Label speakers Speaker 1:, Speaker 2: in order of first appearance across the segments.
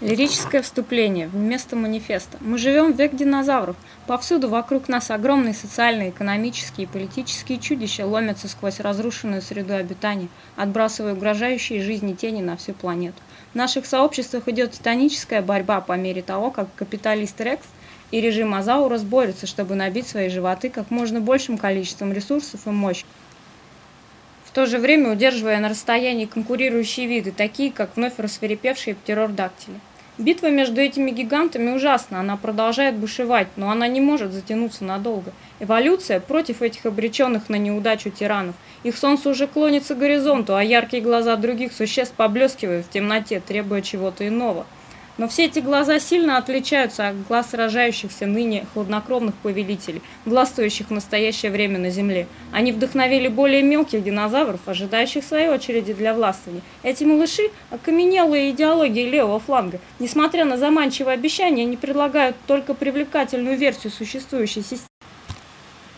Speaker 1: Лирическое вступление вместо манифеста. Мы живем в век динозавров. Повсюду вокруг нас огромные социальные, экономические и политические чудища ломятся сквозь разрушенную среду обитания, отбрасывая угрожающие жизни тени на всю планету. В наших сообществах идет титаническая борьба по мере того, как капиталист Рекс и режим Азаурус борются, чтобы набить свои животы как можно большим количеством ресурсов и мощи в то же время удерживая на расстоянии конкурирующие виды, такие как вновь рассверепевшие птерордактили. Битва между этими гигантами ужасна, она продолжает бушевать, но она не может затянуться надолго. Эволюция против этих обреченных на неудачу тиранов. Их солнце уже клонится к горизонту, а яркие глаза других существ поблескивают в темноте, требуя чего-то иного. Но все эти глаза сильно отличаются от глаз сражающихся ныне хладнокровных повелителей, властвующих в настоящее время на Земле. Они вдохновили более мелких динозавров, ожидающих своей очереди для властвования. Эти малыши – окаменелые идеологии левого фланга. Несмотря на заманчивые обещания, они предлагают только привлекательную версию существующей системы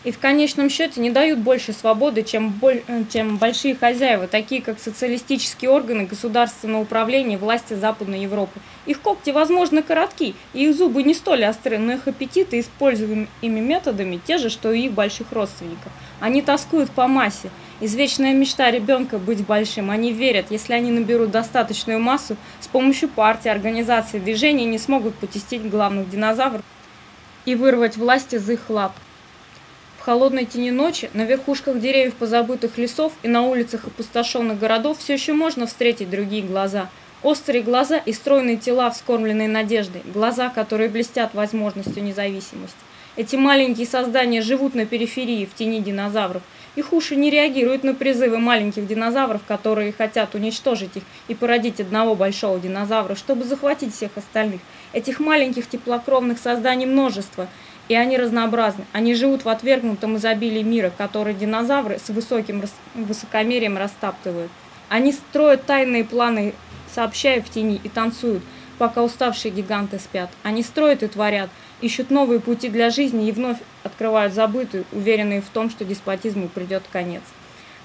Speaker 1: и в конечном счете не дают больше свободы, чем, э, чем большие хозяева, такие как социалистические органы государственного управления власти Западной Европы. Их когти, возможно, коротки, и их зубы не столь остры, но их аппетиты, используемыми методами, те же, что и их больших родственников. Они тоскуют по массе. Извечная мечта ребенка быть большим. Они верят, если они наберут достаточную массу, с помощью партии, организации, движений не смогут потестить главных динозавров и вырвать власть из их лап. Холодной тени ночи, на верхушках деревьев позабытых лесов и на улицах опустошенных городов все еще можно встретить другие глаза. Острые глаза и стройные тела, вскормленные надеждой. Глаза, которые блестят возможностью независимости. Эти маленькие создания живут на периферии, в тени динозавров. Их уши не реагируют на призывы маленьких динозавров, которые хотят уничтожить их и породить одного большого динозавра, чтобы захватить всех остальных. Этих маленьких теплокровных созданий множество – и они разнообразны. Они живут в отвергнутом изобилии мира, который динозавры с высоким высокомерием растаптывают. Они строят тайные планы, сообщая в тени, и танцуют, пока уставшие гиганты спят. Они строят и творят, ищут новые пути для жизни и вновь открывают забытую, уверенные в том, что деспотизму придет конец.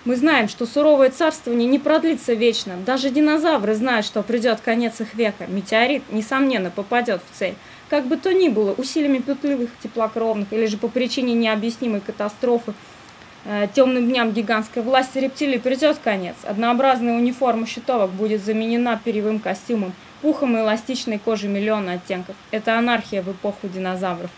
Speaker 1: Мы знаем, что суровое царствование не продлится вечно. Даже динозавры знают, что придет конец их века. Метеорит, несомненно, попадет в цель. Как бы то ни было, усилиями пытливых теплокровных или же по причине необъяснимой катастрофы темным дням гигантской власти рептилий придет конец. Однообразная униформа щитовок будет заменена перьевым костюмом, пухом и эластичной кожей миллиона оттенков. Это анархия в эпоху динозавров.